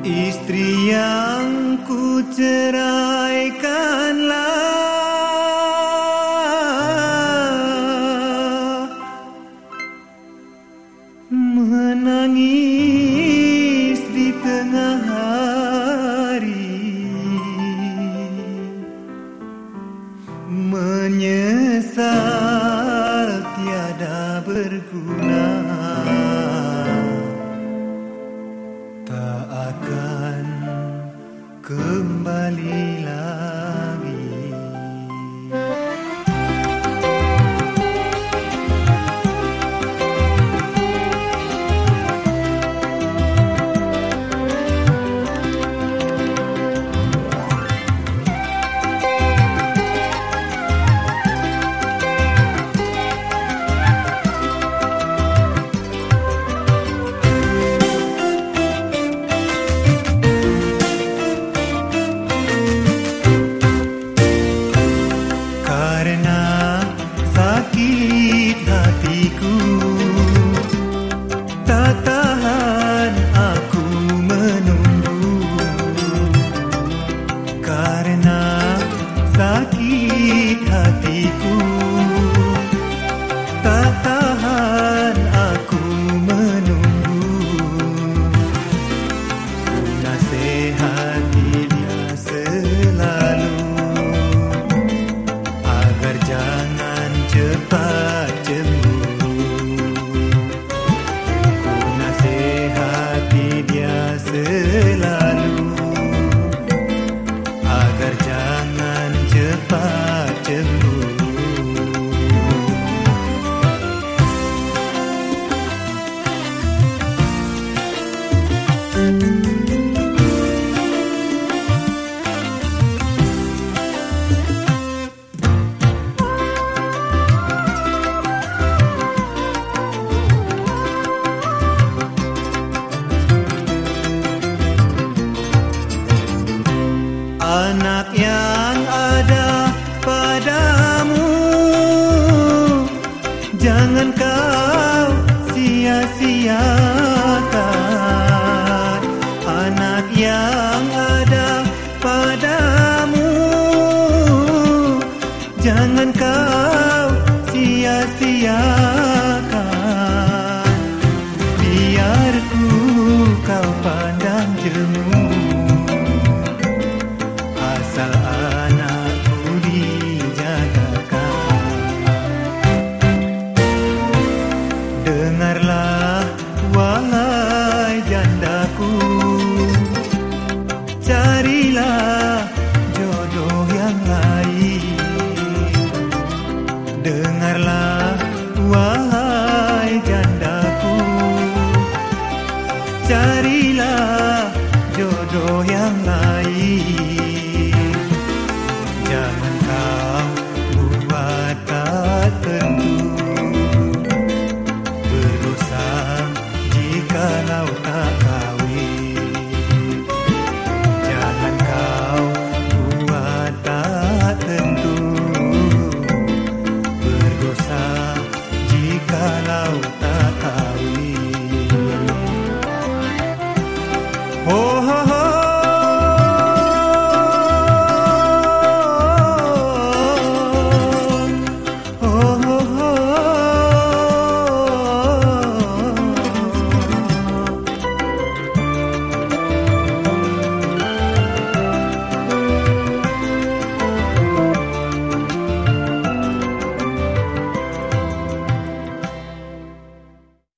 Istri yang ku ceraikanlah Menangis di tengah hari. Menyesal tiada berguna goodbye. Anak live. Jangan kau sia-siakan Anak yang ada padamu. Jangan Carilah jodoh yang lain. Dengarlah wahai jandaku. Carilah jodoh yang lain.